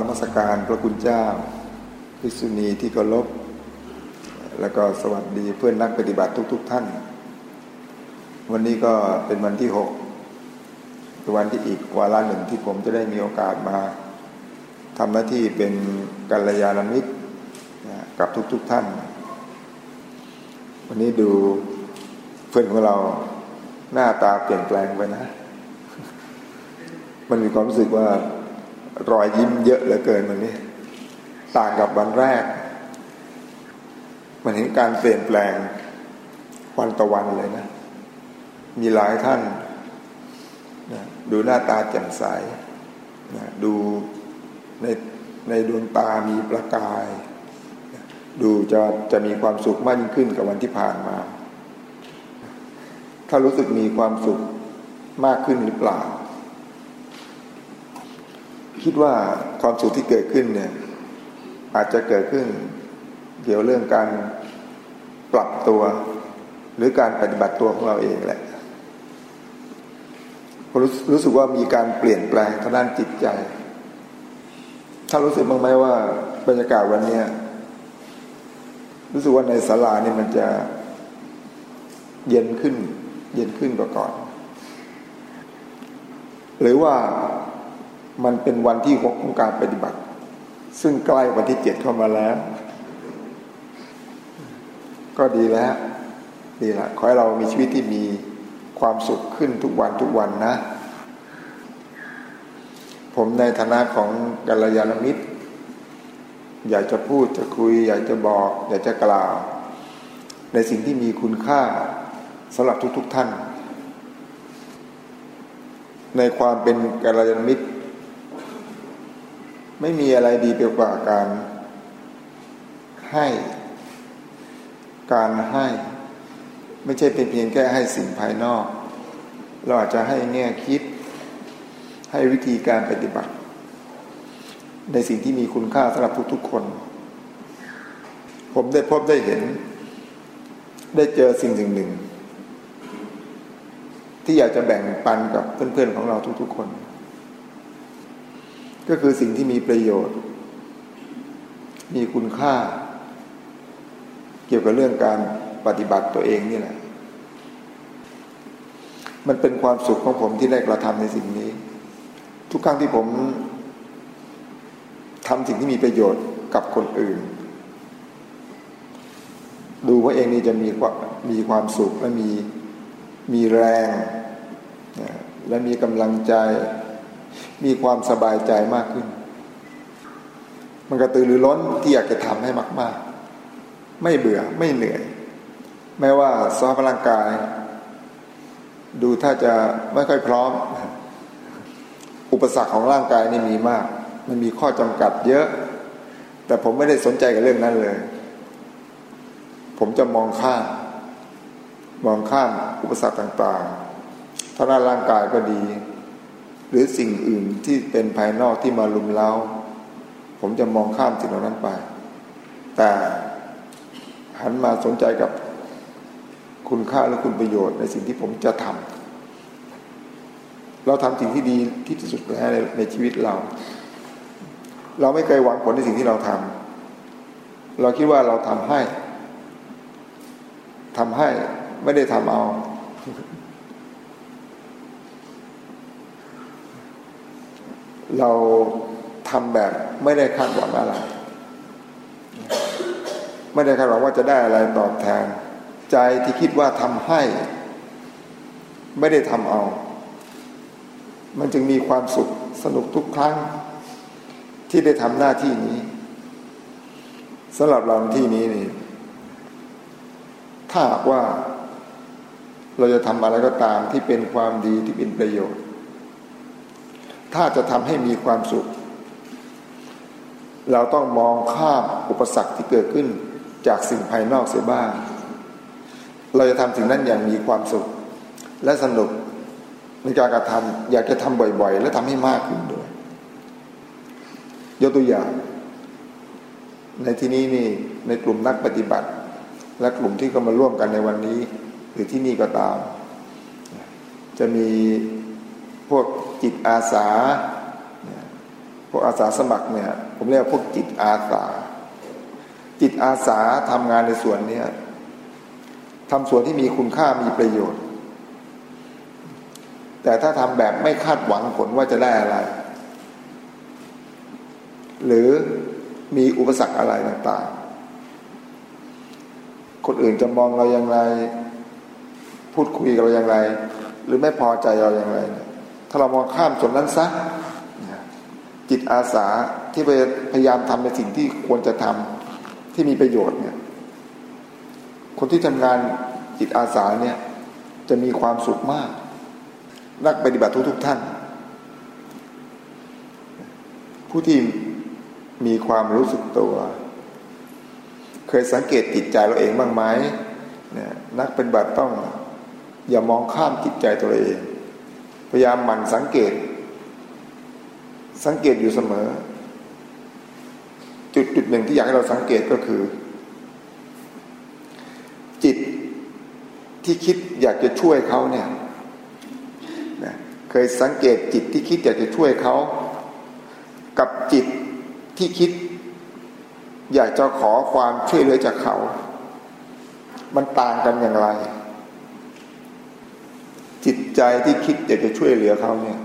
ราบนมัสการพระคุณเจ้าพิสุณีที่เคารพแล้วก็สวัสดีเพื่อนนักปฏิบัติทุกๆทท่าน วันนี้ก็เป็นวันที่หกเป็นวันที่อีกวาระหนึ่งที่ผมจะได้มีโอกาสมาทำหน้าที่เป็นกัลยาณมิตรกับทุกๆทท่าน วันนี้ดูเพื่อนของเราหน้าตาเปลี่ยนแปลงไปนะ มันมีความรู้สึกว่า รอยยิ้มเยอะเหลือเกินวันนี้ ต่างกับวันแรก มันเห็นการเปลี่ยนแปลงวันต่อวันเลยนะ มีหลายท่านนะดูหน้าตาแจ่มใสนะดูในในดวงตามีประกายนะดูจะจะมีความสุขมากยิ่งขึ้นกับวันที่ผ่านมา ถ้ารู้สึกมีความสุขมากขึ้นหรือเปล่า คิดว่าความสุขที่เกิดขึ้นเนี่ย อาจจะเกิดขึ้น เกี่ยวเรื่องการปรับตัว หรือการปฏิบัติตัวของเราเองแหละรู้รู้สึกว่ามีการเปลี่ยนแปลงทางด้านจิตใจ ถ้ารู้สึกบ้างไหมว่าบรรยากาศวันนี้รู้สึกว่าในศาลาเนี่ยมันจะเย็นขึ้น เย็นขึ้นกว่าก่อน หรือว่า มันเป็นวันที่หกของการปฏิบัติ ซึ่งใกล้วันที่เจ็ดเข้ามาแล้ว ก็ดีแล้วดีละขอให้เรามีชีวิตที่มีความสุขขึ้นทุกวันทุกวันนะ ผมในฐานะของกัลยาณมิตร อยากจะพูดจะคุย อยากจะบอก อยากจะกล่าว ในสิ่งที่มีคุณค่าสำหรับทุกๆทท่าน ในความเป็นกัลยาณมิตร ไม่มีอะไรดีไปกว่าการให้ การให้ ไม่ใช่เป็นเพียงแค่ให้สิ่งภายนอก เราอาจจะให้แง่คิด ให้วิธีการปฏิบัติ ในสิ่งที่มีคุณค่าสำหรับทุกๆคน ผมได้พบได้เห็น ได้เจอสิ่งสิ่งหนึ่ง ที่อยากจะแบ่งปันกับเพื่อนๆของเราทุกๆคน ก็คือสิ่งที่มีประโยชน์ มีคุณค่า เกี่ยวกับเรื่องการปฏิบัติตัวเองนี่แหละ มันเป็นความสุขของผมที่ได้กระทำในสิ่งนี้ ทุกครั้งที่ผมทำสิ่งที่มีประโยชน์กับคนอื่น ดูว่าเองนี่จะมีความมีความสุขและมีมีแรง และมีกำลังใจ มีความสบายใจมากขึ้น มันกระตือรือร้นที่อยากจะทำให้มาก ๆ ไม่เบื่อไม่เหนื่อย แม้ว่าสภาพร่างกาย ดูถ้าจะไม่ค่อยพร้อม อุปสรรคของร่างกายนี่มีมาก มันมีข้อจำกัดเยอะ แต่ผมไม่ได้สนใจกับเรื่องนั้นเลย ผมจะมองข้ามมองข้ามอุปสรรคต่างๆถ้าหน้าร่างกายก็ดี หรือสิ่งอื่นที่เป็นภายนอกที่มาลุมเล้า ผมจะมองข้ามสิ่งเหล่านั้นไป แต่หันมาสนใจกับคุณค่าและคุณประโยชน์ในสิ่งที่ผมจะทำเราทำสิ่งที่ดีที่สุดแล้วในในชีวิตเรา เราไม่เคยหวังผลในสิ่งที่เราทำเราคิดว่าเราทำให้ทำให้ไม่ได้ทำเอา เราทำแบบไม่ได้คาดหวังอะไร ไม่ได้คาดหวังว่าจะได้อะไรตอบแทน ใจที่คิดว่าทำให้ ไม่ได้ทำเอา มันจึงมีความสุขสนุกทุกครั้ง ที่ได้ทำหน้าที่นี้สำหรับเราที่นี้นี่ถ้าว่าเราจะทำอะไรก็ตามที่เป็นความดีที่เป็นประโยชน์ ถ้าจะทำให้มีความสุข เราต้องมองข้ามอุปสรรคที่เกิดขึ้นจากสิ่งภายนอกเสียบ้าง เราจะทำสิ่งนั้นอย่างมีความสุข และสนุกในการกระทำอยากจะทำบ่อยๆ และทำให้มากขึ้นด้วย ยกตัวอย่าง ในที่นี้นี่ในกลุ่มนักปฏิบัติ และกลุ่มที่ก็มาร่วมกันในวันนี้ หรือที่นี่ก็ตาม จะมีพวก จิตอาสาพวกอาสาสมัครเนี่ยผมเรียกพวกจิตอาสา จิตอาสาทำงานในส่วนนี้ทำส่วนที่มีคุณค่ามีประโยชน์ แต่ถ้าทำแบบไม่คาดหวังผลว่าจะได้อะไร หรือมีอุปสรรคอะไรต่างๆ คนอื่นจะมองเราอย่างไร พูดคุยกับเราอย่างไร หรือไม่พอใจเราอย่างไร ถ้าเรามองข้ามส่วนนั้นซะจิตอาสาที่พยายามทำในสิ่งที่ควรจะทำที่มีประโยชน์เนี่ย คนที่ทำงานจิตอาสาเนี่ย จะมีความสุขมาก นักปฏิบัติทุกๆทท่าน ผู้ที่มีความรู้สึกตัว เคยสังเกตจิตใจเราเองบ้างไหมเนี่ยนักปฏิบัติต้องอย่ามองข้ามจิตใจตัวเอง พยายามหมั่นสังเกต สังเกตอยู่เสมอ จุดจุดหนึ่งที่อยากให้เราสังเกตก็คือ จิตที่คิดอยากจะช่วยเขาเนี่ยเคยสังเกตจิตที่คิดอยากจะช่วยเขากับจิตที่คิด อยากจะขอความช่วยเหลือจากเขา มันต่างกันอย่างไร ใจที่คิดอยากจะช่วยเหลือเขาเนี่ย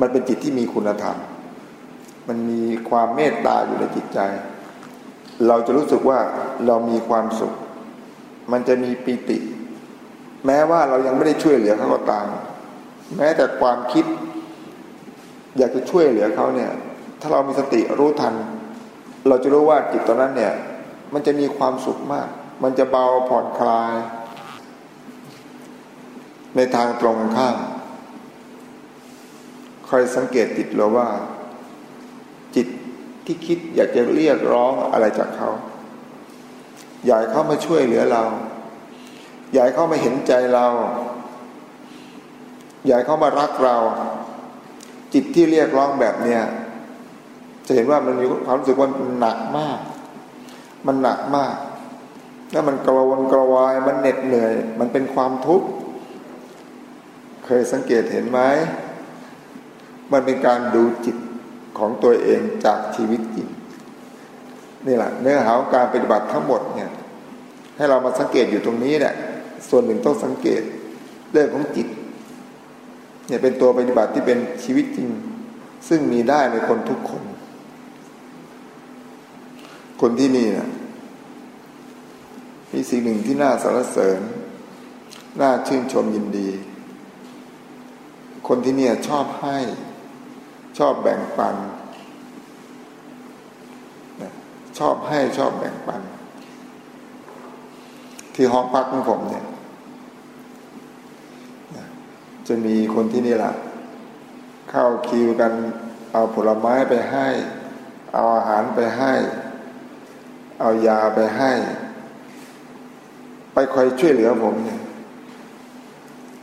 มันเป็นจิตที่มีคุณธรรม มันมีความเมตตาอยู่ในจิตใจ เราจะรู้สึกว่าเรามีความสุข มันจะมีปิติ แม้ว่าเรายังไม่ได้ช่วยเหลือเขาก็ตาม แม้แต่ความคิด อยากจะช่วยเหลือเขาเนี่ย ถ้าเรามีสติรู้ทัน เราจะรู้ว่าจิตตอนนั้นเนี่ย มันจะมีความสุขมาก มันจะเบาผ่อนคลาย ในทางตรงข้ามคอยสังเกตจิตเราว่า จิตที่คิดอยากจะเรียกร้องอะไรจากเขา อยากเขามาช่วยเหลือเรา อยากเขามาเห็นใจเรา อยากเขามารักเรา จิตที่เรียกร้องแบบเนี้ยจะเห็นว่ามันมีความรู้สึกว่ามันหนักมาก มันหนักมาก แล้วมันกระวนกระวาย มันเหน็ดเหนื่อย มันเป็นความทุกข์ เคยสังเกตเห็นไหมมันเป็นการดูจิตของตัวเองจากชีวิตจริงนี่แหละเนื้อหาการปฏิบัติทั้งหมดเนี่ย ให้เรามาสังเกตอยู่ตรงนี้เนี่ยส่วนหนึ่งต้องสังเกตเรื่องของจิตเนี่ยเป็นตัวปฏิบัติที่เป็นชีวิตจริง ซึ่งมีได้ในคนทุกคน คนที่นี่นะมีสิ่งหนึ่งที่น่าสรรเสริญ น่าชื่นชมยินดี คนที่นี่ชอบให้ ชอบแบ่งปัน ชอบให้ชอบแบ่งปัน ที่ห้องพักของผมเนี่ย จะมีคนที่นี่แหละเข้าคิวกัน เอาผลไม้ไปให้ เอาอาหารไปให้ เอายาไปให้ ไปคอยช่วยเหลือผมเนี่ย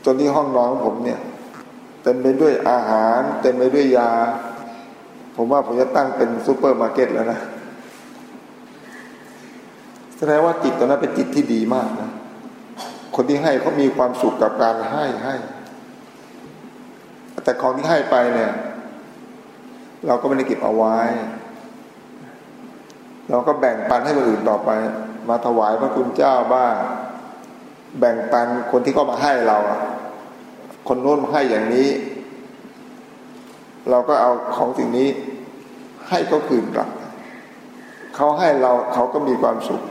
จนที่ห้องนอนของผมเนี่ย เต็มไปด้วยอาหาร เต็มไปด้วยยา ผมว่าผมจะตั้งเป็นซูเปอร์มาร์เก็ตแล้วนะแสดงว่าจิตตอนนั้นเป็นจิตที่ดีมากนะคนที่ให้เขามีความสุขกับการให้ให้ แต่ของที่ให้ไปเนี่ย เราก็ไม่ได้เก็บเอาไว้ เราก็แบ่งปันให้คนอื่นต่อไป มาถวายพระคุณเจ้าบ้างแบ่งปันคนที่เขามาให้เรา คนโน้นมาให้อย่างนี้ เราก็เอาของสิ่งนี้ให้เขาคืนกลับ เขาให้เราเขาก็มีความสุข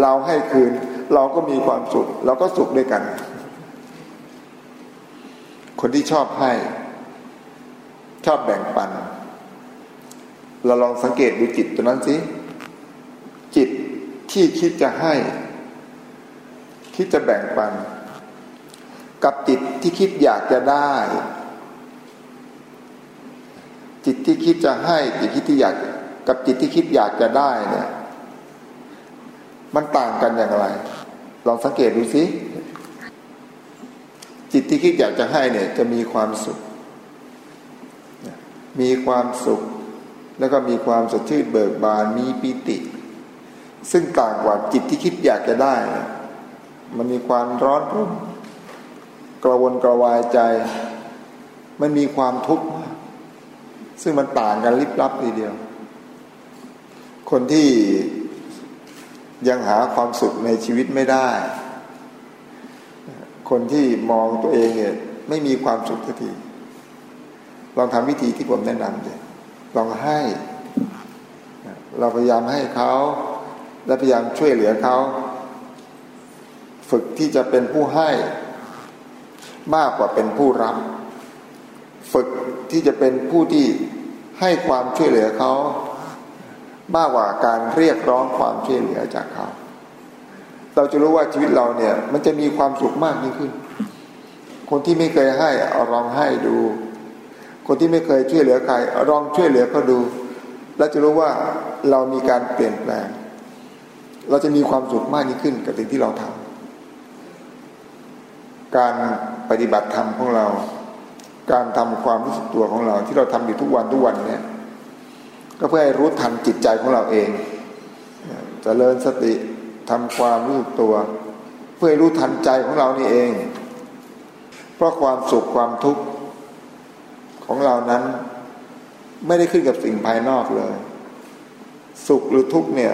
เราให้คืน เราก็มีความสุข เราก็สุขด้วยกัน คนที่ชอบให้ ชอบแบ่งปัน เราลองสังเกตดูจิตตัวนั้นสิ จิตที่คิดจะให้ คิดจะแบ่งปัน กับจิตที่คิดอยากจะได้ จิตที่คิดจะให้จิตที่อยากกับจิตที่คิดอยากจะได้เนี่ย มันต่างกันอย่างไร ลองสังเกตดูสิจิตที่คิดอยากจะให้เนี่ย จะมีความสุข มีความสุข แล้วก็มีความสดชื่นเบิกบานมีปิติ ซึ่งต่างกว่าจิตที่คิดอยากจะได้ มันมีความร้อนรุ่ม กระวนกระวายใจ มันมีความทุกข์มากซึ่งมันต่างกันลิบลับทีเดียว คนที่ยังหาความสุขในชีวิตไม่ได้ คนที่มองตัวเองเนี่ยไม่มีความสุขทันทีลองทำวิธีที่ผมแนะนำเลยลองให้ เราพยายามให้เขาและพยายามช่วยเหลือเขา ฝึกที่จะเป็นผู้ให้ มากกว่าเป็นผู้รับ ฝึกที่จะเป็นผู้ที่ให้ความช่วยเหลือเขามากกว่าการเรียกร้องความช่วยเหลือจากเขา เราจะรู้ว่าชีวิตเราเนี่ย มันจะมีความสุขมากยิ่งขึ้น คนที่ไม่เคยให้เอาลองให้ดู คนที่ไม่เคยช่วยเหลือใครเอาลองช่วยเหลือเขาดู แล้วจะรู้ว่าเรามีการเปลี่ยนแปลง เราจะมีความสุขมากยิ่งขึ้นกับสิ่งที่เราทำ การปฏิบัติธรรมของเรา การทำความรู้สึกตัวของเรา ที่เราทำอยู่ทุกวันทุกวันเนี่ยก็เพื่อให้รู้ทันจิตใจของเราเองจเจริญสติทำความรู้สึกตัว เพื่อให้รู้ทันใจของเรานี่เอง เพราะความสุขความทุกข์ของเรานั้นไม่ได้ขึ้นกับสิ่งภายนอกเลย สุขหรือทุกข์เนี่ย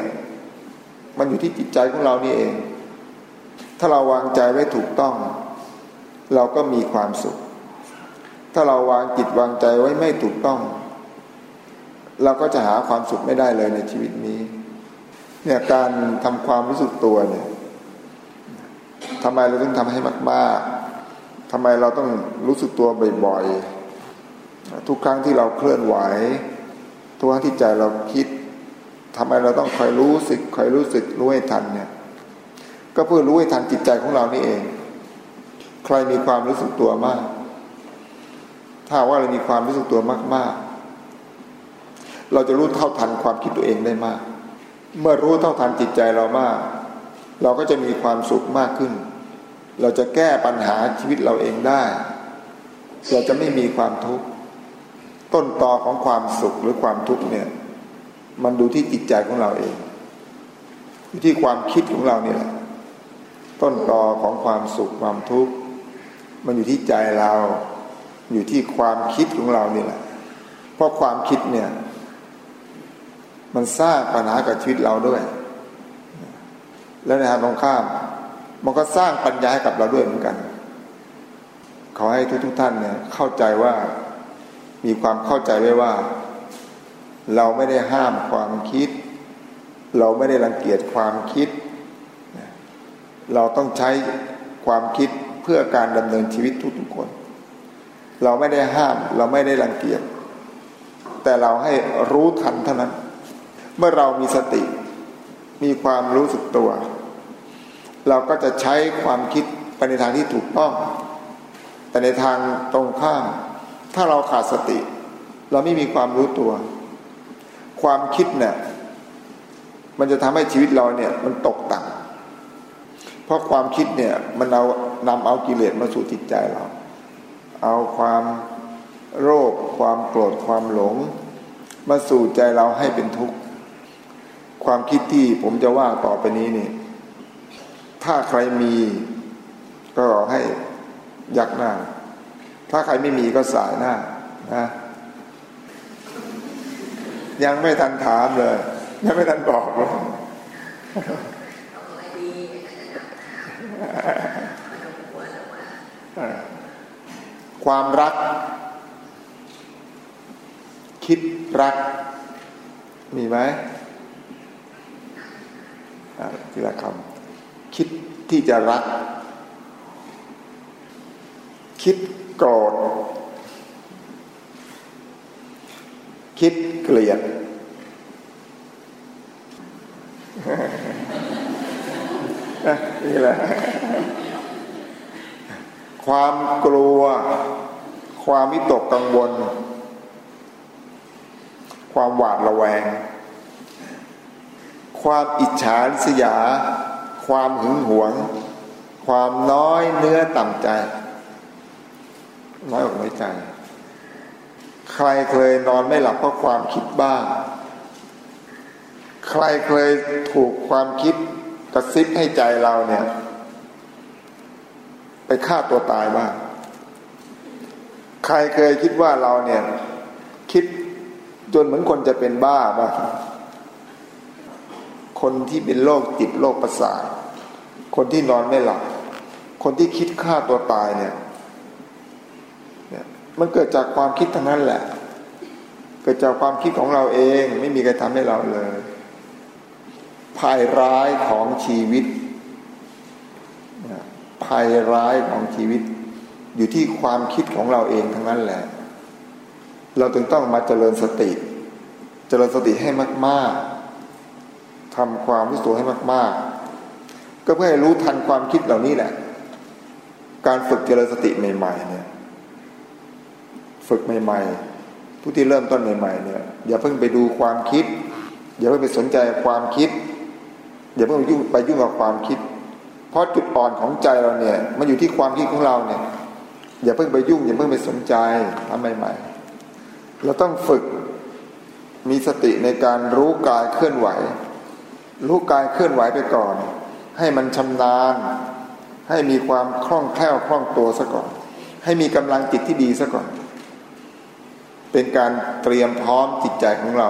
มันอยู่ที่จิตใจของเรานี่เอง ถ้าเราวางใจไว้ถูกต้อง เราก็มีความสุข ถ้าเราวางจิตวางใจไว้ไม่ถูกต้อง เราก็จะหาความสุขไม่ได้เลยในชีวิตนี้ เนี่ยการทำความรู้สึกตัวเนี่ยทำไมเราต้องทำให้มากๆทำไมเราต้องรู้สึกตัวบ่อยๆ ทุกครั้งที่เราเคลื่อนไหว ทุกครั้งที่ใจเราคิดทำไมเราต้องคอยรู้สึกคอยรู้สึกรู้ให้ทันเนี่ย ก็เพื่อรู้ให้ทันจิตใจของเรานี่เอง ใครมีความรู้สึกตัวมาก ถ้าว่าเรามีความรู้สึกตัวมาก ๆ เราจะรู้เท่าทันความคิดตัวเองได้มาก เมื่อรู้เท่าทันจิตใจเรามาก เราก็จะมีความสุขมากขึ้น เราจะแก้ปัญหาชีวิตเราเองได้ เราจะไม่มีความทุกข์ต้นตอของความสุขหรือความทุกข์เนี่ย มันดูที่จิตใจของเราเองอยู่ที่ความคิดของเราเนี่ยต้นตอของความสุขความทุกข์ มันอยู่ที่ใจเราอยู่ที่ความคิดของเรานี่แหละ เพราะความคิดเนี่ย มันสร้างปัญหากับชีวิตเราด้วย และในทางตรงข้าม มันก็สร้างปัญญาให้กับเราด้วยเหมือนกัน ขอให้ทุกทุกท่านเนี่ย เข้าใจว่ามีความเข้าใจไว้ว่า เราไม่ได้ห้ามความคิด เราไม่ได้รังเกียจความคิด เราต้องใช้ความคิด เพื่อการดำเนินชีวิตทุกๆคน เราไม่ได้ห้าม เราไม่ได้รังเกียจแต่เราให้รู้ทันเท่านั้น เมื่อเรามีสติ มีความรู้สึกตัว เราก็จะใช้ความคิดไปในทางที่ถูกต้อง แต่ในทางตรงข้าม ถ้าเราขาดสติ เราไม่มีความรู้ตัว ความคิดเนี่ยมันจะทำให้ชีวิตเราเนี่ยมันตกต่ำ เพราะความคิดเนี่ยมันเอานำเอากิเลสมาสู่จิตใจเรา เอาความโรคความโกรธความหลง มาสู่ใจเราให้เป็นทุกข์ ความคิดที่ผมจะว่าต่อไปนี้นี่ ถ้าใครมีก็ให้ยักหน้า ถ้าใครไม่มีก็สายหน้านะยังไม่ทันถามเลย ยังไม่ทันบอกเลย ความรัก คิดรัก มีไหมทีละคำคิดที่จะรัก คิดโกรธ คิดเกลียด นี่แหละ ความกลัว ความวิตกกังวล ความหวาดระแวง ความอิจฉาริษยา ความหึงหวง ความน้อยเนื้อต่ำใจ น้อยอกน้อยใจ ใครเคยนอนไม่หลับเพราะความคิดบ้างใครเคยถูกความคิด กระซิบให้ใจเราเนี่ย ไปฆ่าตัวตายบ้างใครเคยคิดว่าเราเนี่ย คิดจนเหมือนคนจะเป็นบ้าบ้างคนที่เป็นโรคจิตโรคประสาทคนที่นอนไม่หลับคนที่คิดฆ่าตัวตายเนี่ยเนี่ยมันเกิดจากความคิดทั้งนั้นแหละ เกิดจากความคิดของเราเอง ไม่มีใครทำให้เราเลย ภัยร้ายของชีวิต ภัยร้ายของชีวิต อยู่ที่ความคิดของเราเองทั้งนั้นแหละ เราจึงต้องมาเจริญสติ เจริญสติให้มาก ๆทำความรู้ตัวให้มาก ๆ ก็เพื่อให้รู้ทันความคิดเหล่านี้แหละ การฝึกเจริญสติใหม่ ๆ เนี่ย ฝึกใหม่ ๆ ผู้ที่เริ่มต้นใหม่ ๆ เนี่ย อย่าเพิ่งไปดูความคิดอย่าเพิ่งไปสนใจความคิด อย่าเพิ่งไปยุ่งไปยุ่งกับความคิด เพราะจุดอ่อนของใจเราเนี่ย มันอยู่ที่ความคิดของเราเนี่ย อย่าเพิ่งไปยุ่ง อย่าเพิ่งไปสนใจทำใหม่ๆเราต้องฝึกมีสติในการรู้กายเคลื่อนไหว รู้กายเคลื่อนไหวไปก่อน ให้มันชำนาญ ให้มีความคล่องแคล่วคล่องตัวซะก่อน ให้มีกำลังจิตที่ดีซะก่อน เป็นการเตรียมพร้อมจิตใจของเรา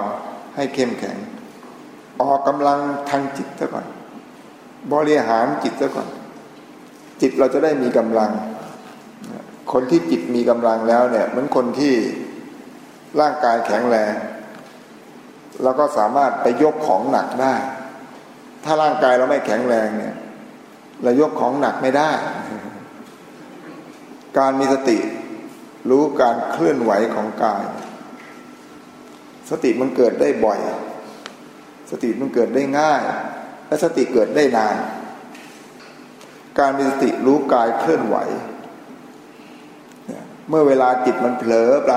ให้เข้มแข็ง ออกกำลังทางจิตซะก่อน บริหารจิตซะก่อน จิตเราจะได้มีกำลัง คนที่จิตมีกำลังแล้วเนี่ยเหมือนคนที่ร่างกายแข็งแรงแล้วก็สามารถไปยกของหนักได้ ถ้าร่างกายเราไม่แข็งแรงเนี่ยเรายกของหนักไม่ได้ การมีสติรู้การเคลื่อนไหวของกาย สติมันเกิดได้บ่อย ติมันเกิดได้ง่าย และสติเกิดได้นาน การมีสติรู้กายเคลื่อนไหว เมื่อเวลาจิตมันเผลอไป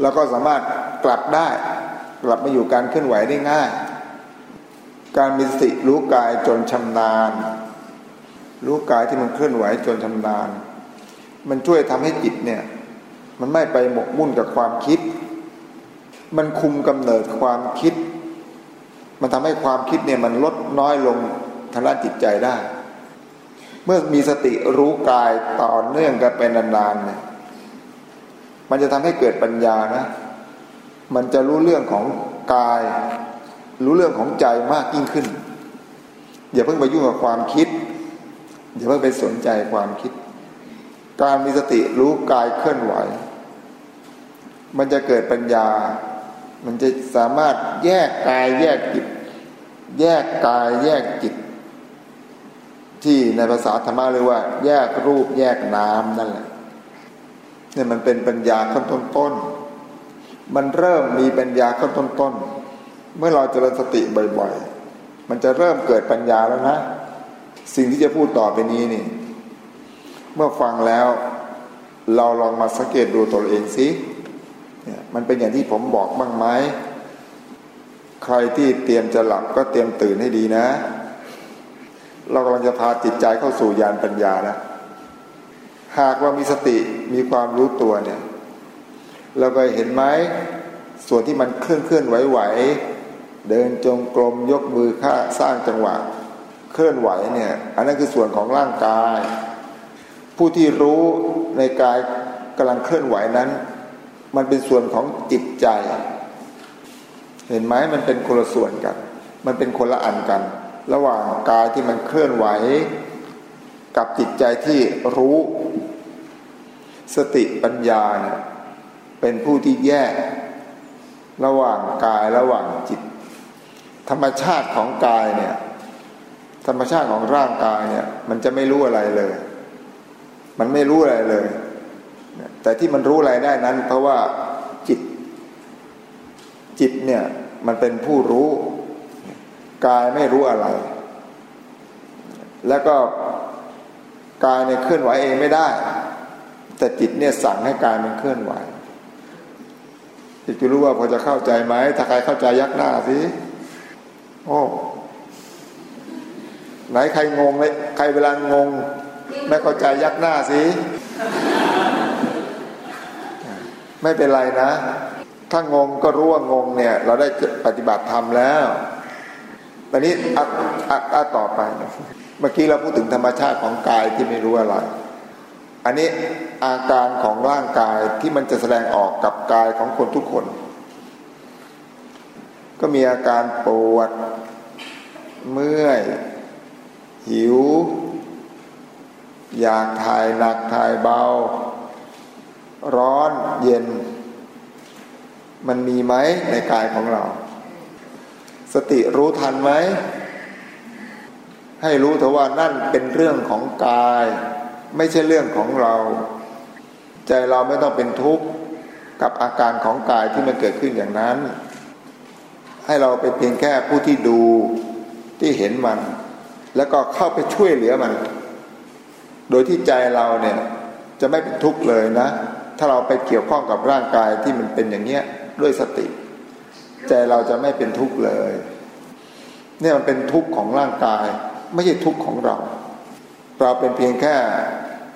เราก็สามารถกลับได้ กลับมาอยู่การเคลื่อนไหวได้ง่าย การมีสติรู้กายจนชำนาญ รู้กายที่มันเคลื่อนไหวจนชำนาญ มันช่วยทำให้จิตเนี่ยมันไม่ไปหมกมุ่นกับความคิด มันคุมกำเนิดความคิด มันทำให้ความคิดเนี่ยมันลดน้อยลงทางด้านจิตใจได้ เมื่อมีสติรู้กายต่อเนื่องกันไปนานๆเนี่ยมันจะทำให้เกิดปัญญานะ มันจะรู้เรื่องของกาย รู้เรื่องของใจมากยิ่งขึ้น อย่าเพิ่งไปยุ่งกับความคิด อย่าเพิ่งไปสนใจความคิด การมีสติรู้กายเคลื่อนไหว มันจะเกิดปัญญา มันจะสามารถแยกกายแยกจิต แยกกายแยกจิต ที่ในภาษาธรรมะเรียกว่า แยกรูปแยกนามนั่นแหละเนี่ยมันเป็นปัญญาขั้นต้นตนมันเริ่มมีปัญญาขั้นต้นตนเมื่อเราเจริญสติบ่อยๆ มันจะเริ่มเกิดปัญญาแล้วนะ สิ่งที่จะพูดต่อไปนี้นี่ เมื่อฟังแล้ว เราลองมาสังเกตดูตัวเองสิเนี่ยมันเป็นอย่างที่ผมบอกบ้างไหม ใครที่เตรียมจะหลับก็เตรียมตื่นให้ดีนะ เรากำลังจะพาจิตใจเข้าสู่ญาณปัญญานะ หากว่ามีสติมีความรู้ตัวเนี่ย เราไปเห็นไหมส่วนที่มันเคลื่อนเคลื่อนไหวไหวเดินจงกรมยกมือค่าสร้างจังหวะ เคลื่อนไหวเนี่ย อันนั้นคือส่วนของร่างกาย ผู้ที่รู้ในกายกำลังเคลื่อนไหวนั้น มันเป็นส่วนของจิตใจ เห็นไหมมันเป็นคนละส่วนกัน มันเป็นคนละอันกัน ระหว่างกายที่มันเคลื่อนไหว กับจิตใจที่รู้ สติปัญญาเนี่ยเป็นผู้ที่แยก ระหว่างกายระหว่างจิต ธรรมชาติของกายเนี่ยธรรมชาติของร่างกายเนี่ย มันจะไม่รู้อะไรเลย มันไม่รู้อะไรเลย แต่ที่มันรู้อะไรได้นั้น เพราะว่าจิต จิตเนี่ย มันเป็นผู้รู้ กายไม่รู้อะไร แล้วก็กายเนี่ยเคลื่อนไหวเองไม่ได้ แต่จิตเนี่ยสั่งให้กายมันเคลื่อนไหวจิตจะรู้ว่าพอจะเข้าใจไหมถ้าใครเข้าใจยักหน้าสิโอ้ไหนใครงงเลยใครเวลางง ไม่เข้าใจยักหน้าสิ ไม่เป็นไรนะ ถ้างงก็รู้ว่างงเนี่ย เราได้ปฏิบัติธรรมแล้วตอนนี้อัดอัดอัดต่อไปเมื่อกี้เราพูดถึงธรรมชาติของกายที่ไม่รู้อะไร อันนี้อาการของร่างกายที่มันจะแสดงออกกับกายของคนทุกคน ก็มีอาการปวด เมื่อย หิว อยากถ่ายหนักถ่ายเบา ร้อนเย็น มันมีไหมในกายของเรา สติรู้ทันไหม ให้รู้เถอะว่านั่นเป็นเรื่องของกาย ไม่ใช่เรื่องของเรา ใจเราไม่ต้องเป็นทุกข์กับอาการของกายที่มันเกิดขึ้นอย่างนั้น ให้เราเป็นเพียงแค่ผู้ที่ดูที่เห็นมัน แล้วก็เข้าไปช่วยเหลือมัน โดยที่ใจเราเนี่ยจะไม่เป็นทุกข์เลยนะ ถ้าเราไปเกี่ยวข้องกับร่างกายที่มันเป็นอย่างเนี้ย ด้วยสติ ใจเราจะไม่เป็นทุกข์เลย เนี่ยมันเป็นทุกข์ของร่างกาย ไม่ใช่ทุกข์ของเรา เราเป็นเพียงแค่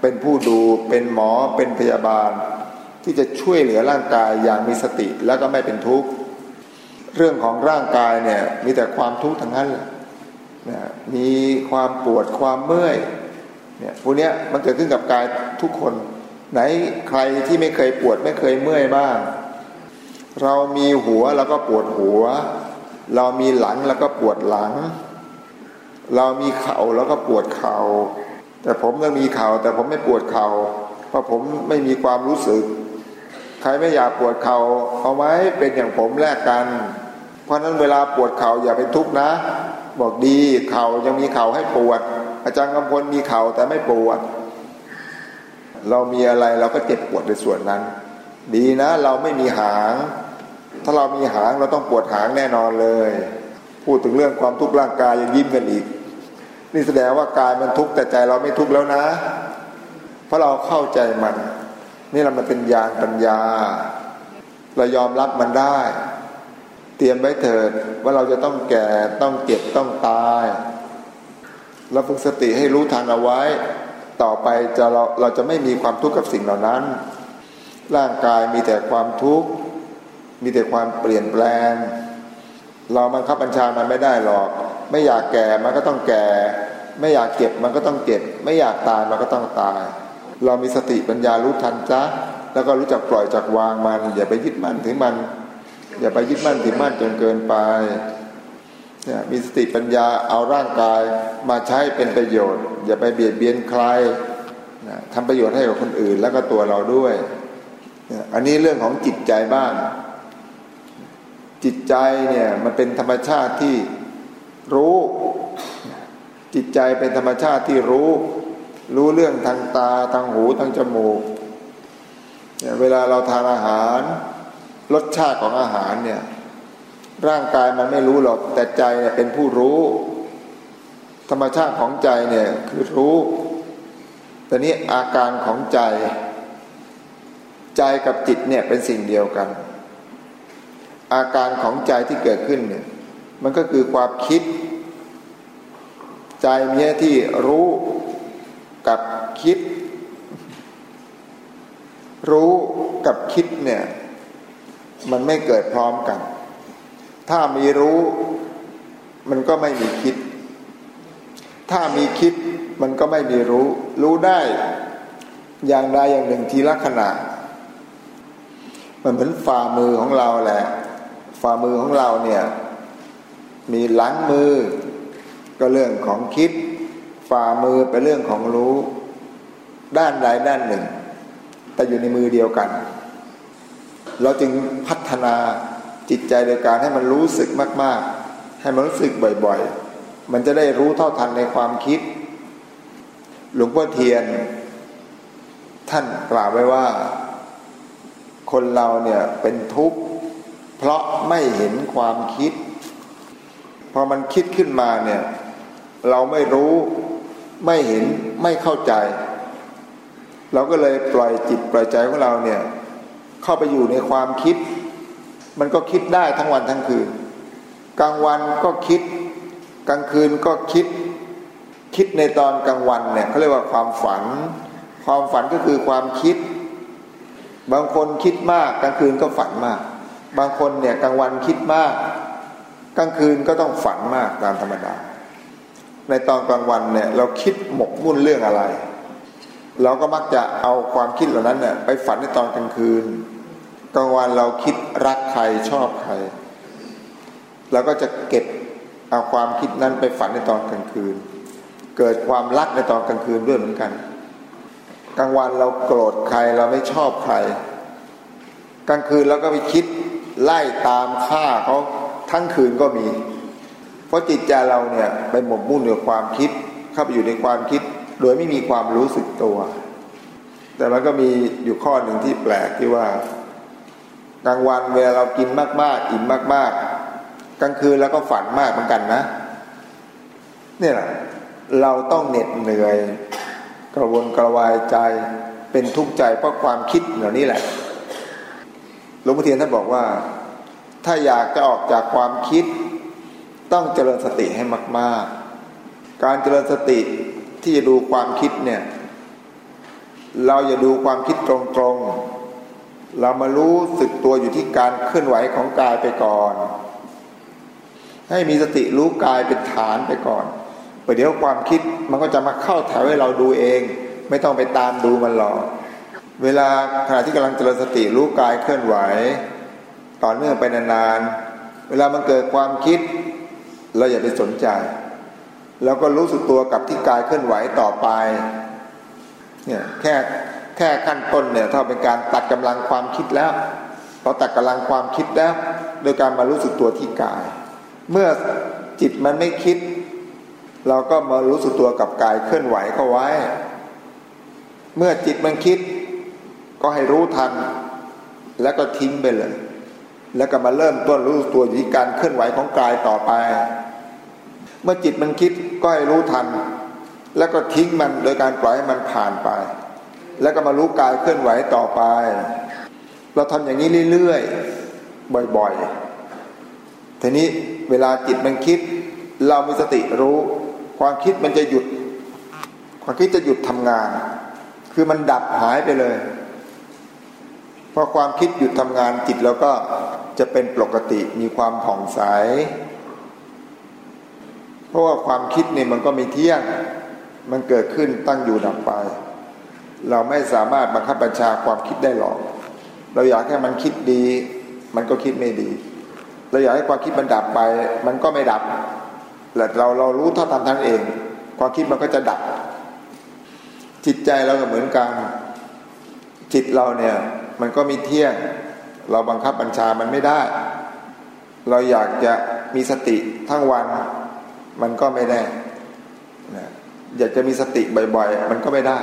เป็นผู้ดูเป็นหมอเป็นพยาบาล ที่จะช่วยเหลือร่างกายอย่างมีสติแล้วก็ไม่เป็นทุกข์เรื่องของร่างกายเนี่ยมีแต่ความทุกข์ทั้งนั้นแหละมีความปวดความเมื่อยเนี่ยพวกนี้มันเกิดขึ้นกับกายทุกคน ไหนใครที่ไม่เคยปวดไม่เคยเมื่อยบ้าง เรามีหัวแล้วก็ปวดหัว เรามีหลังแล้วก็ปวดหลัง เรามีเข่าแล้วก็ปวดเข่า แต่ผมยังมีเข่าแต่ผมไม่ปวดเข่า เพราะผมไม่มีความรู้สึก ใครไม่อยากปวดเข่าเอาไว้เป็นอย่างผมแลกกัน เพราะนั้นเวลาปวดเข่าอย่าเป็นทุกข์นะ บอกดีเข่ายังมีเข่าให้ปวด อาจารย์กำพลมีเข่าแต่ไม่ปวด เรามีอะไรเราก็เจ็บปวดในส่วนนั้น ดีนะ เราไม่มีหาง ถ้าเรามีหางเราต้องปวดหางแน่นอนเลย พูดถึงเรื่องความทุกข์ร่างกายยังยิ้มกันอีก นี่แสดงว่ากายมันทุกข์แต่ใจเราไม่ทุกข์แล้วนะ เพราะเราเข้าใจมัน นี่เรามันเป็นญาณปัญญา เรายอมรับมันได้ เตรียมไว้เถิดว่าเราจะต้องแก่ต้องเจ็บต้องตายเราฝึกสติให้รู้ทันเอาไว้ ต่อไปจะเราเราจะไม่มีความทุกข์กับสิ่งเหล่านั้น ร่างกายมีแต่ความทุกข์ มีแต่ความเปลี่ยนแปลง เราบังคับบัญชามันไม่ได้หรอก ไม่อยากแก่มันก็ต้องแก่ ไม่อยากเก็บมันก็ต้องเก็บ ไม่อยากตายมันก็ต้องตาย เรามีสติปัญญารู้ทันจ้ะแล้วก็รู้จักปล่อยจักวางมัน อย่าไปยึดมั่นถือมัน อย่าไปยึดมั่นถือมั่นจนเกินไปเนี่ยมีสติปัญญาเอาร่างกายมาใช้เป็นประโยชน์ อย่าไปเบียดเบียนใครนะทำประโยชน์ให้กับคนอื่นแล้วก็ตัวเราด้วย อันนี้เรื่องของจิตใจบ้าง จิตใจเนี่ยมันเป็นธรรมชาติที่รู้ จิตใจเป็นธรรมชาติที่รู้ รู้เรื่องทางตาทางหูทางจมูกเวลาเราทานอาหาร รสชาติของอาหารเนี่ยร่างกายมันไม่รู้หรอกแต่ใจเนี่ยเป็นผู้รู้ ธรรมชาติของใจเนี่ยคือรู้แต่นี้อาการของใจ ใจกับจิตเนี่ยเป็นสิ่งเดียวกัน อาการของใจที่เกิดขึ้นเนี่ยมันก็คือความคิด ใจมีหน้าที่รู้กับคิด รู้กับคิดเนี่ยมันไม่เกิดพร้อมกัน ถ้ามีรู้มันก็ไม่มีคิด ถ้ามีคิดมันก็ไม่มีรู้ รู้ได้อย่างใดอย่างหนึ่งทีละขณะ มันเหมือนฝ่ามือของเราแหละ ฝ่ามือของเราเนี่ยมีหลังมือก็เรื่องของคิด ฝ่ามือเป็นเรื่องของรู้ ด้านใดด้านหนึ่ง แต่อยู่ในมือเดียวกัน เราจึงพัฒนาจิตใจโดยการให้มันรู้สึกมาก ๆ ให้มันรู้สึกบ่อยๆ มันจะได้รู้เท่าทันในความคิด หลวงพ่อเทียน ท่านกล่าวไว้ว่า คนเราเนี่ยเป็นทุกข์ เพราะไม่เห็นความคิด พอมันคิดขึ้นมาเนี่ย เราไม่รู้ไม่เห็นไม่เข้าใจ เราก็เลยปล่อยจิตปล่อยใจของเราเนี่ย เข้าไปอยู่ในความคิด มันก็คิดได้ทั้งวันทั้งคืน กลางวันก็คิด กลางคืนก็คิด คิดในตอนกลางวันเนี่ยเขาเรียกว่าความฝัน ความฝันก็คือความคิด บางคนคิดมากกลางคืนก็ฝันมาก บางคนเนี่ยกลางวันคิดมาก กลางคืนก็ต้องฝันมากตามธรรมดา ในตอนกลางวันเนี่ยเราคิดหมกมุ่นเรื่องอะไร เราก็มักจะเอาความคิดเหล่านั้นเนี่ยไปฝันในตอนกลางคืน กลางวันเราคิดรักใครชอบใครเราก็จะเก็บเอาความคิดนั้นไปฝันในตอนกลางคืน เกิดความรักในตอนกลางคืนด้วยเหมือนกัน กลางวันเราโกรธใครเราไม่ชอบใคร กลางคืนเราก็ไปคิด ไล่ตามฆ่าเขาทั้งคืนก็มี เพราะจิตใจเราเนี่ยไปหมกมุ่นกับความคิดเข้าไปอยู่ในความคิด โดยไม่มีความรู้สึกตัว แต่มันก็มีอยู่ข้อหนึ่งที่แปลกที่ว่ากลางวันเวลาเรากินมาก ๆ อิ่มมาก ๆ กลางคืนแล้วก็ฝันมากเหมือนกันนะเนี่ยแหละเราต้องเหน็ดเหนื่อย กระวนกระวายใจเป็นทุกข์ใจเพราะความคิดเหล่านี้แหละ หลวงพ่อเทียนท่านบอกว่า ถ้าอยากจะออกจากความคิด ต้องเจริญสติให้มาก ๆ การเจริญสติที่จะดูความคิดเนี่ย เราอย่าดูความคิดตรงๆ เรามารู้สึกตัวอยู่ที่การเคลื่อนไหวของกายไปก่อน ให้มีสติรู้กายเป็นฐานไปก่อนประเดี๋ยวความคิดมันก็จะมาเข้าแถวให้เราดูเอง ไม่ต้องไปตามดูมันหรอก เวลาขณะที่กำลังเจริญสติรู้กายเคลื่อนไหว ต่อเนื่องไปนานๆ เวลามันเกิดความคิด เราอย่าไปสนใจ แล้วก็รู้สึกตัวกับที่กายเคลื่อนไหวต่อไปเนี่ยแค่แค่ขั้นต้นเนี่ยถ้าเป็นการตัดกำลังความคิดแล้วเราตัดกำลังความคิดแล้ว โดยการมารู้สึกตัวที่กาย เมื่อจิตมันไม่คิด เราก็มารู้สึกตัวกับกายเคลื่อนไหวเข้าไว้ เมื่อจิตมันคิด ก็ให้รู้ทัน แล้วก็ทิ้งไปเลย แล้วก็มาเริ่มต้นรู้ตัวอยู่ที่การเคลื่อนไหวของกายต่อไป เมื่อจิตมันคิดก็ให้รู้ทัน แล้วก็ทิ้งมันโดยการปล่อยให้มันผ่านไป แล้วก็มารู้กายเคลื่อนไหวต่อไป เราทำอย่างนี้เรื่อยๆบ่อยๆทีนี้เวลาจิตมันคิด เรามีสติรู้ ความคิดมันจะหยุด ความคิดจะหยุดทำงานคือมันดับหายไปเลย พอความคิดหยุดทำงานจิตแล้วก็จะเป็นปกติมีความผ่องใส เพราะว่าความคิดนี่มันก็ม่เที่ยง มันเกิดขึ้นตั้งอยู่ดับไป เราไม่สามารถบังคับบัญชาความคิดได้หรอก เราอยากให้มันคิดดี มันก็คิดไม่ดี เราอยากให้ความคิดมันดับไป มันก็ไม่ดับแต่เราเรารู้เท่าทันทั้งเอง ความคิดมันก็จะดับ จิตใจเราก็เหมือนกัน จิตเราเนี่ย มันก็มีเที่ยง เราบังคับบัญชามันไม่ได้ เราอยากจะมีสติทั้งวัน มันก็ไม่ได้นะอยากจะมีสติบ่อย ๆ มันก็ไม่ได้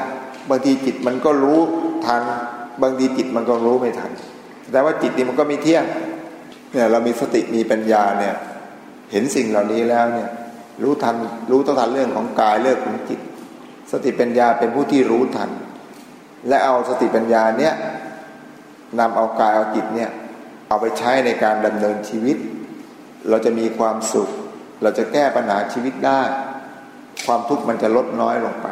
บางทีจิตมันก็รู้ทัน บางทีจิตมันก็รู้ไม่ทัน แต่ว่าจิตนี่มันก็มีเที่ยงเนี่ยเรามีสติมีปัญญาเนี่ยเห็นสิ่งเหล่านี้แล้วเนี่ยรู้ทันรู้ต้องทันเรื่องของกายเรื่องของจิต สติปัญญาเป็นผู้ที่รู้ทัน และเอาสติปัญญาเนี่ย นำเอากายเอาจิตเนี่ยเอาไปใช้ในการดำเนินชีวิต เราจะมีความสุข เราจะแก้ปัญหาชีวิตได้ ความทุกข์มันจะลดน้อยลงไป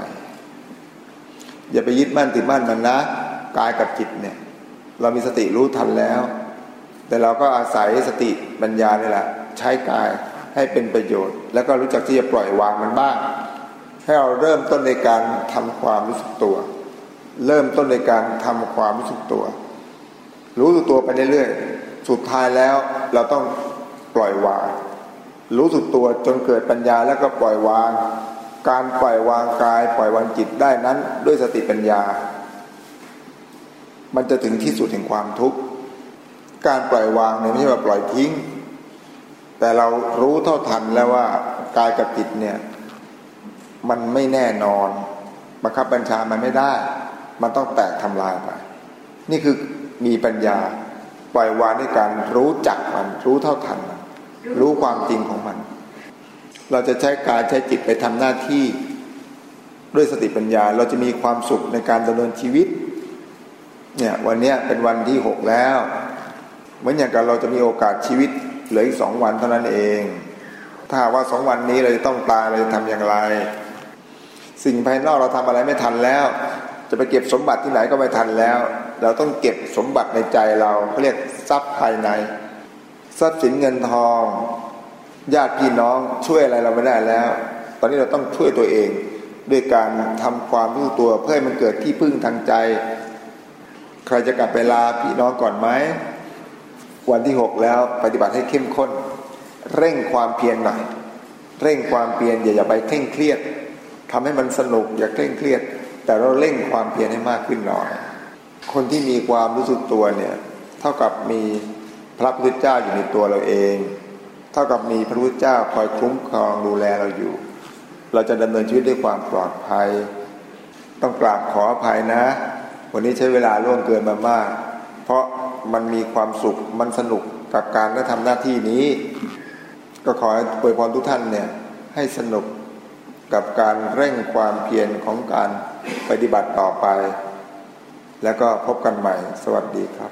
อย่าไปยึดมั่นติดมั่นมันนะกายกับจิตเนี่ย เรามีสติรู้ทันแล้ว แต่เราก็อาศัยสติปัญญานี่แหละ ใช้กายให้เป็นประโยชน์ แล้วก็รู้จักที่จะปล่อยวางมันบ้าง ให้เราเริ่มต้นในการทำความรู้สึกตัว เริ่มต้นในการทำความรู้สึกตัว รู้สึกตัวไปเรื่อยๆ สุดท้ายแล้วเราต้องปล่อยวาง รู้สึกตัวจนเกิดปัญญาแล้วก็ปล่อยวาง การปล่อยวางกาย ปล่อยวางจิตได้นั้นด้วยสติปัญญา มันจะถึงที่สุดแห่งความทุกข์ การปล่อยวางเนี่ยไม่ใช่ว่าปล่อยทิ้ง แต่เรารู้เท่าทันแล้วว่ากายกับจิตเนี่ยมันไม่แน่นอน บังคับบัญชามันไม่ได้ มันต้องแตกทำลายไป นี่คือ มีปัญญาปล่อยวางในการรู้จักมัน รู้เท่าทันมันรู้ความจริงของมัน เราจะใช้กายใช้จิตไปทำหน้าที่ด้วยสติปัญญา เราจะมีความสุขในการดำเนินชีวิต เนี่ยวันนี้เป็นวันที่หกแล้วเหมือนอย่างกับเราจะมีโอกาสชีวิตเหลืออีกสองวันเท่านั้นเอง ถ้าว่าสองวันนี้เราจะต้องตายเราจะทำอย่างไร สิ่งภายนอกเราทำอะไรไม่ทันแล้ว จะไปเก็บสมบัติที่ไหนก็ไม่ทันแล้ว เราต้องเก็บสมบัติในใจเราเขาเรียกทรัพย์ภายใน ทรัพย์สินเงินทอง ญาติพี่น้องช่วยอะไรเราไม่ได้แล้ว ตอนนี้เราต้องช่วยตัวเอง ด้วยการทำความรู้ตัวเพื่อให้มันเกิดที่พึ่งทางใจ ใครจะกลับไปลาพี่น้องก่อนไหมวันที่หกแล้วปฏิบัติให้เข้มข้น เร่งความเพียรหน่อยเร่งความเพียรอย่าอย่าไปเคร่งเครียดทำให้มันสนุกอย่าเคร่งเครียด แต่เราเร่งความเพียรให้มากขึ้นหน่อย คนที่มีความรู้สึกตัวเนี่ย เท่ากับมีพระพุทธเจ้าอยู่ในตัวเราเอง เท่ากับมีพระพุทธเจ้าคอยคุ้มครองดูแลเราอยู่ เราจะดำเนินชีวิตด้วยความปลอดภัย ต้องกราบขออภัยนะ วันนี้ใช้เวลาล่วงเกินมามาก เพราะมันมีความสุขมันสนุกกับการได้ทำหน้าที่นี้ ก็ขออวยพรทุกท่านเนี่ยให้สนุกกับการเร่งความเพียรของการ ปฏิบัติต่อไป แล้วก็พบกันใหม่ สวัสดีครับ